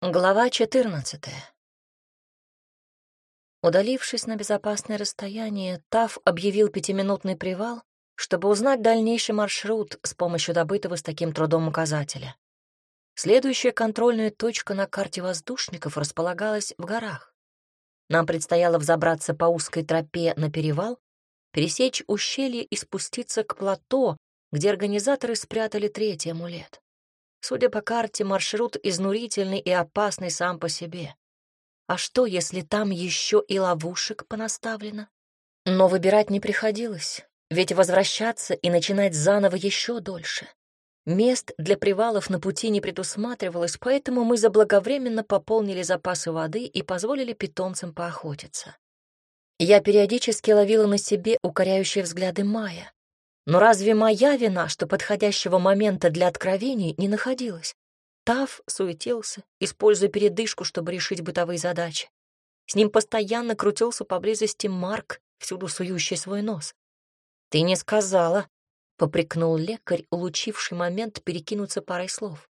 Глава 14 Удалившись на безопасное расстояние, Тав объявил пятиминутный привал, чтобы узнать дальнейший маршрут с помощью добытого с таким трудом указателя. Следующая контрольная точка на карте воздушников располагалась в горах. Нам предстояло взобраться по узкой тропе на перевал, пересечь ущелье и спуститься к плато, где организаторы спрятали третий амулет. Судя по карте, маршрут изнурительный и опасный сам по себе. А что, если там еще и ловушек понаставлено? Но выбирать не приходилось, ведь возвращаться и начинать заново еще дольше. Мест для привалов на пути не предусматривалось, поэтому мы заблаговременно пополнили запасы воды и позволили питомцам поохотиться. Я периодически ловила на себе укоряющие взгляды Майя. Но разве моя вина, что подходящего момента для откровений не находилось? Тав суетился, используя передышку, чтобы решить бытовые задачи. С ним постоянно крутился поблизости Марк, всюду сующий свой нос. «Ты не сказала», — попрекнул лекарь, улучивший момент перекинуться парой слов.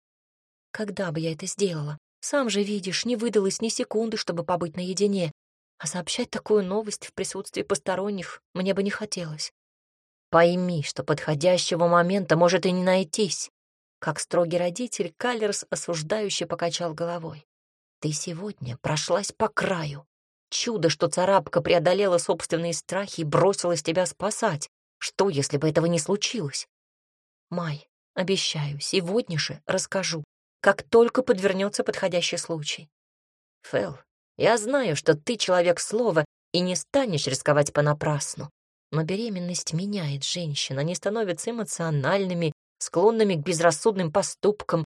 «Когда бы я это сделала? Сам же видишь, не выдалось ни секунды, чтобы побыть наедине, а сообщать такую новость в присутствии посторонних мне бы не хотелось. Пойми, что подходящего момента может и не найтись. Как строгий родитель, Каллерс осуждающе покачал головой. Ты сегодня прошлась по краю. Чудо, что царапка преодолела собственные страхи и бросилась тебя спасать. Что, если бы этого не случилось? Май, обещаю, сегодня же расскажу, как только подвернется подходящий случай. Фэл, я знаю, что ты человек слова и не станешь рисковать понапрасну. Но беременность меняет женщин, они становятся эмоциональными, склонными к безрассудным поступкам.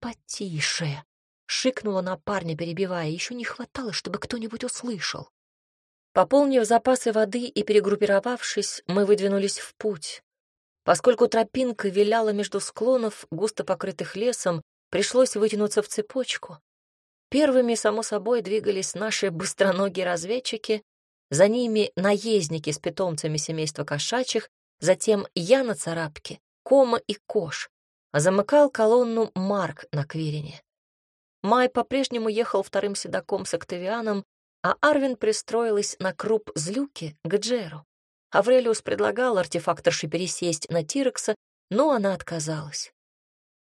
«Потише!» — шикнула на парня, перебивая. Еще не хватало, чтобы кто-нибудь услышал. Пополнив запасы воды и перегруппировавшись, мы выдвинулись в путь. Поскольку тропинка виляла между склонов, густо покрытых лесом, пришлось вытянуться в цепочку. Первыми, само собой, двигались наши быстроногие разведчики, за ними наездники с питомцами семейства кошачьих, затем я на царапке, Кома и Кош, а замыкал колонну Марк на Квирине. Май по-прежнему ехал вторым седаком с Октавианом, а Арвин пристроилась на круп злюки к Джеру. Аврелиус предлагал артефакторше пересесть на Тирекса, но она отказалась.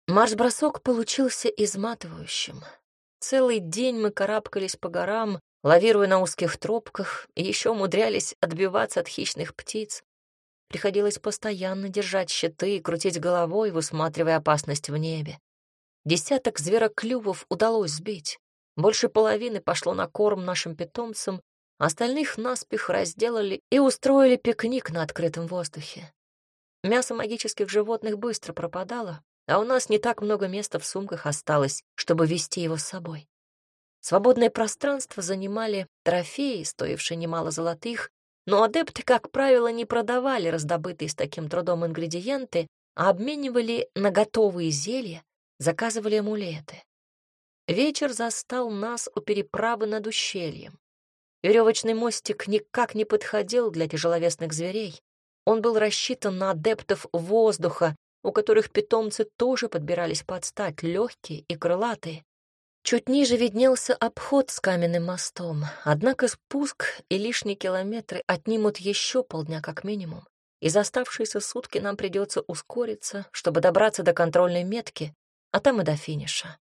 Марш-бросок получился изматывающим. Целый день мы карабкались по горам, лавируя на узких тропках, и еще умудрялись отбиваться от хищных птиц. Приходилось постоянно держать щиты и крутить головой, высматривая опасность в небе. Десяток звероклювов удалось сбить. Больше половины пошло на корм нашим питомцам, остальных наспех разделали и устроили пикник на открытом воздухе. Мясо магических животных быстро пропадало, а у нас не так много места в сумках осталось, чтобы вести его с собой. Свободное пространство занимали трофеи, стоившие немало золотых, но адепты, как правило, не продавали раздобытые с таким трудом ингредиенты, а обменивали на готовые зелья, заказывали амулеты. Вечер застал нас у переправы над ущельем. Веревочный мостик никак не подходил для тяжеловесных зверей. Он был рассчитан на адептов воздуха, у которых питомцы тоже подбирались под стать, легкие и крылатые. Чуть ниже виднелся обход с каменным мостом, однако спуск и лишние километры отнимут еще полдня как минимум, и за оставшиеся сутки нам придется ускориться, чтобы добраться до контрольной метки, а там и до финиша.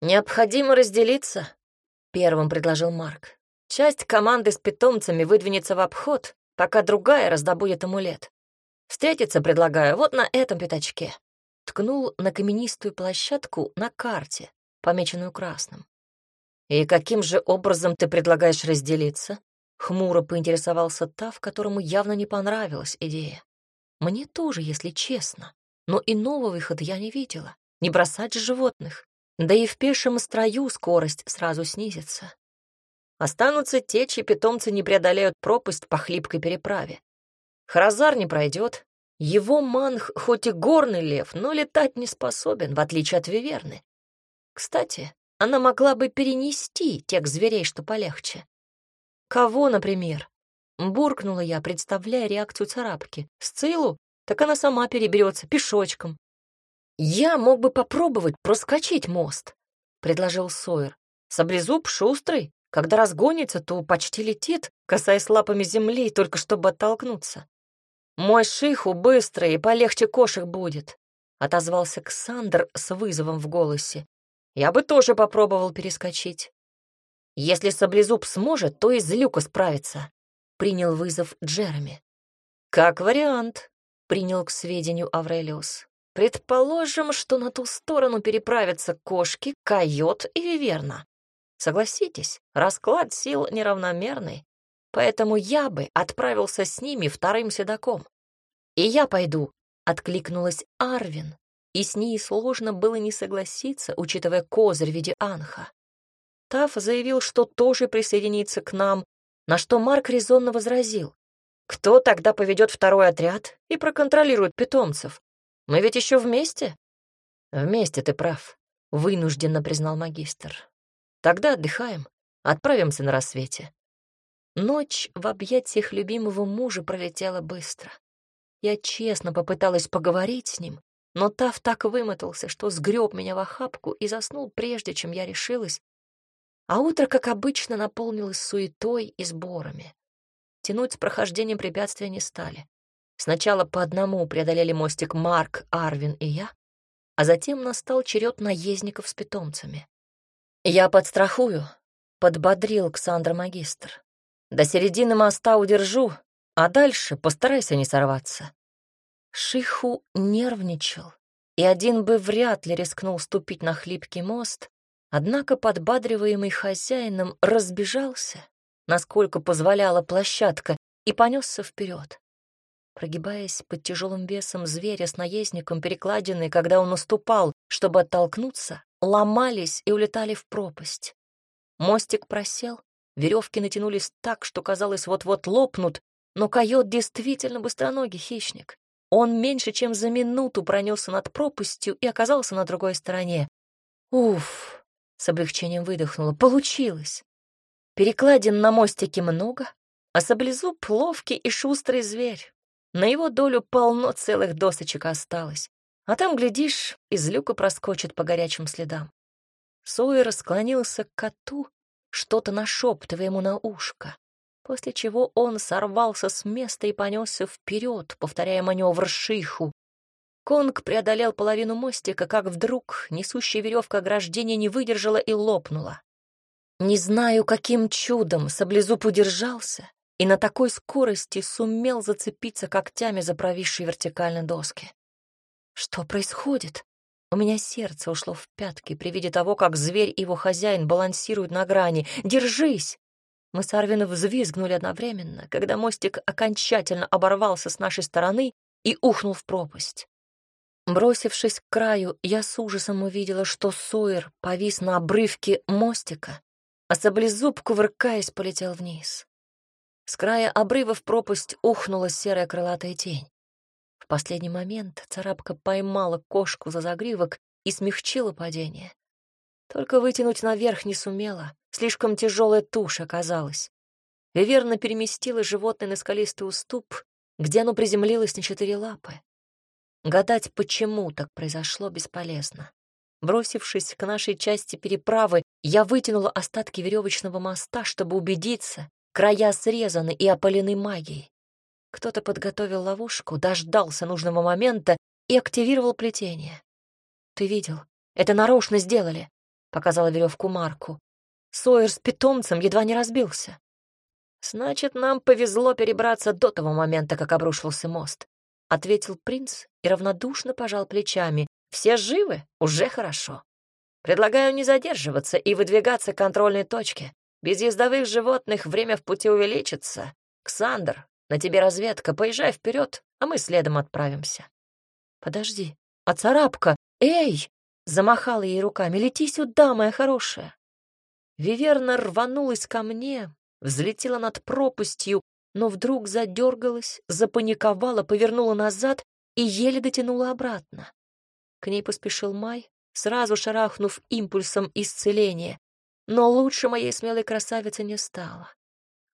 «Необходимо разделиться», — первым предложил Марк. «Часть команды с питомцами выдвинется в обход, пока другая раздобудет амулет. Встретиться предлагаю вот на этом пятачке». Ткнул на каменистую площадку на карте, помеченную красным. «И каким же образом ты предлагаешь разделиться?» Хмуро поинтересовался Тав, которому явно не понравилась идея. «Мне тоже, если честно, но иного выхода я не видела. Не бросать животных. Да и в пешем строю скорость сразу снизится. Останутся те, чьи питомцы не преодолеют пропасть по хлипкой переправе. Хразар не пройдет. Его манх хоть и горный лев, но летать не способен, в отличие от Виверны. Кстати, она могла бы перенести тех зверей, что полегче. Кого, например? Буркнула я, представляя реакцию царапки. Сцилу? Так она сама переберется пешочком. Я мог бы попробовать проскочить мост. — предложил Сойер. «Саблезуб шустрый. Когда разгонится, то почти летит, касаясь лапами земли, только чтобы оттолкнуться. Мой шиху быстрый и полегче кошек будет», — отозвался Ксандр с вызовом в голосе. «Я бы тоже попробовал перескочить». «Если Саблезуб сможет, то из люка справится», — принял вызов Джереми. «Как вариант», — принял к сведению Аврелиус. «Предположим, что на ту сторону переправятся кошки, койот и виверна. Согласитесь, расклад сил неравномерный, поэтому я бы отправился с ними вторым седаком. И я пойду, — откликнулась Арвин, и с ней сложно было не согласиться, учитывая козырь в виде анха. Таф заявил, что тоже присоединится к нам, на что Марк резонно возразил. Кто тогда поведет второй отряд и проконтролирует питомцев? Мы ведь еще вместе? Вместе ты прав, вынужденно признал магистр. Тогда отдыхаем, отправимся на рассвете. Ночь в объятиях любимого мужа пролетела быстро. Я честно попыталась поговорить с ним, но Тав так вымотался, что сгреб меня в охапку и заснул прежде, чем я решилась. А утро, как обычно, наполнилось суетой и сборами. Тянуть с прохождением препятствия не стали. Сначала по одному преодолели мостик Марк, Арвин и я, а затем настал черед наездников с питомцами. «Я подстрахую», — подбодрил Ксандр магистр. «До середины моста удержу, а дальше постарайся не сорваться». Шиху нервничал, и один бы вряд ли рискнул ступить на хлипкий мост, однако подбадриваемый хозяином разбежался, насколько позволяла площадка, и понесся вперед. Прогибаясь под тяжелым весом зверя с наездником перекладины, когда он наступал, чтобы оттолкнуться, ломались и улетали в пропасть. Мостик просел, веревки натянулись так, что казалось вот-вот лопнут, но койот действительно быстроногий хищник. Он меньше чем за минуту пронесся над пропастью и оказался на другой стороне. Уф, с облегчением выдохнула, получилось. Перекладин на мостике много, а саблезуб ловкий и шустрый зверь. На его долю полно целых досочек осталось. А там, глядишь, из люка проскочит по горячим следам. Сойер склонился к коту, что-то нашептывая ему на ушко, после чего он сорвался с места и понесся вперед, повторяя маневр шиху. Конг преодолел половину мостика, как вдруг несущая веревка ограждения не выдержала и лопнула. Не знаю, каким чудом саблезуб удержался и на такой скорости сумел зацепиться когтями за провисшие вертикально доски. Что происходит? У меня сердце ушло в пятки при виде того, как зверь и его хозяин балансируют на грани. «Держись!» Мы с Арвином взвизгнули одновременно, когда мостик окончательно оборвался с нашей стороны и ухнул в пропасть. Бросившись к краю, я с ужасом увидела, что Сойер повис на обрывке мостика, а саблезуб, кувыркаясь, полетел вниз. С края обрыва в пропасть ухнула серая крылатая тень последний момент царапка поймала кошку за загривок и смягчила падение. Только вытянуть наверх не сумела, слишком тяжелая туша оказалась. Виверна переместила животное на скалистый уступ, где оно приземлилось на четыре лапы. Гадать, почему так произошло, бесполезно. Бросившись к нашей части переправы, я вытянула остатки веревочного моста, чтобы убедиться, края срезаны и опалены магией. Кто-то подготовил ловушку, дождался нужного момента и активировал плетение. «Ты видел? Это нарочно сделали», — показала веревку Марку. Сойер с питомцем едва не разбился. «Значит, нам повезло перебраться до того момента, как обрушился мост», — ответил принц и равнодушно пожал плечами. «Все живы? Уже хорошо. Предлагаю не задерживаться и выдвигаться к контрольной точке. Без ездовых животных время в пути увеличится. Ксандр, на тебе разведка, поезжай вперед, а мы следом отправимся. Подожди, а царапка? Эй! Замахала ей руками. Лети сюда, моя хорошая. Виверна рванулась ко мне, взлетела над пропастью, но вдруг задергалась, запаниковала, повернула назад и еле дотянула обратно. К ней поспешил Май, сразу шарахнув импульсом исцеления, но лучше моей смелой красавицы не стало.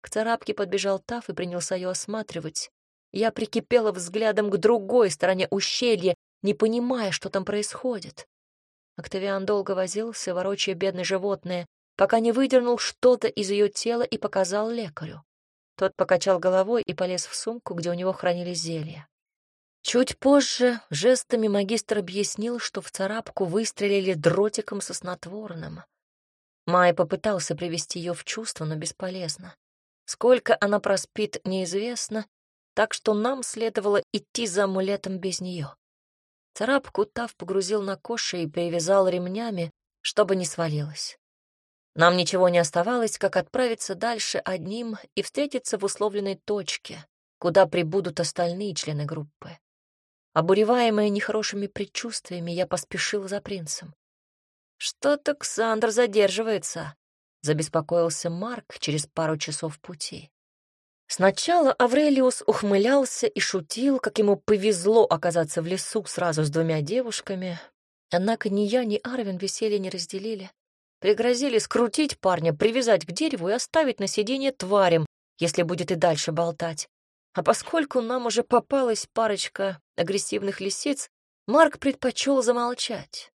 К царапке подбежал Таф и принялся ее осматривать. Я прикипела взглядом к другой стороне ущелья, не понимая, что там происходит. Октавиан долго возился, ворочая бедное животное, пока не выдернул что-то из ее тела и показал лекарю. Тот покачал головой и полез в сумку, где у него хранились зелья. Чуть позже жестами магистр объяснил, что в царапку выстрелили дротиком со снотворным. Май попытался привести ее в чувство, но бесполезно. Сколько она проспит, неизвестно, так что нам следовало идти за амулетом без нее. Царапку Тав погрузил на коши и привязал ремнями, чтобы не свалилась. Нам ничего не оставалось, как отправиться дальше одним и встретиться в условленной точке, куда прибудут остальные члены группы. Обуреваемая нехорошими предчувствиями, я поспешил за принцем. «Что-то Ксандр задерживается», — забеспокоился Марк через пару часов пути. Сначала Аврелиус ухмылялся и шутил, как ему повезло оказаться в лесу сразу с двумя девушками, однако ни я, ни Арвин веселье не разделили. Пригрозили скрутить парня, привязать к дереву и оставить на сиденье тварем, если будет и дальше болтать. А поскольку нам уже попалась парочка агрессивных лисиц, Марк предпочел замолчать.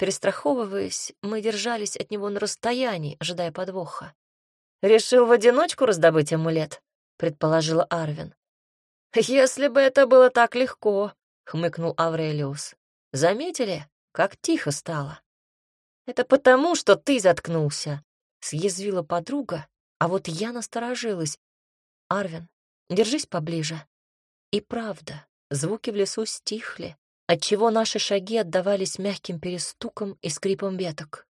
Перестраховываясь, мы держались от него на расстоянии, ожидая подвоха. «Решил в одиночку раздобыть амулет?» — предположила Арвин. «Если бы это было так легко», — хмыкнул Аврелиус. «Заметили, как тихо стало?» «Это потому, что ты заткнулся», — съязвила подруга, а вот я насторожилась. «Арвин, Держись поближе. И правда, звуки в лесу стихли, отчего наши шаги отдавались мягким перестуком и скрипом веток.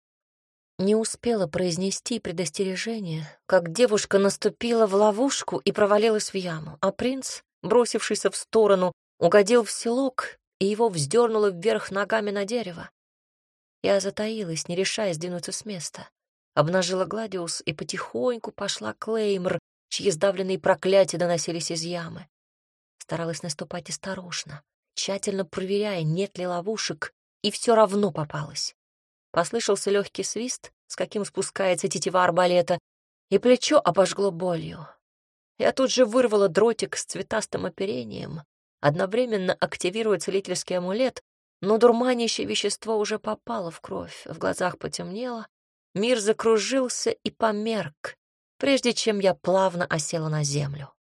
Не успела произнести предостережение, как девушка наступила в ловушку и провалилась в яму, а принц, бросившийся в сторону, угодил в селок, и его вздернуло вверх ногами на дерево. Я затаилась, не решая сдвинуться с места. Обнажила Гладиус и потихоньку пошла к Леймр, чьи сдавленные проклятия доносились из ямы. Старалась наступать осторожно, тщательно проверяя, нет ли ловушек, и все равно попалась. Послышался легкий свист, с каким спускается тетива арбалета, и плечо обожгло болью. Я тут же вырвала дротик с цветастым оперением, одновременно активируя целительский амулет, но дурманящее вещество уже попало в кровь, в глазах потемнело, мир закружился и померк, прежде чем я плавно осела на землю.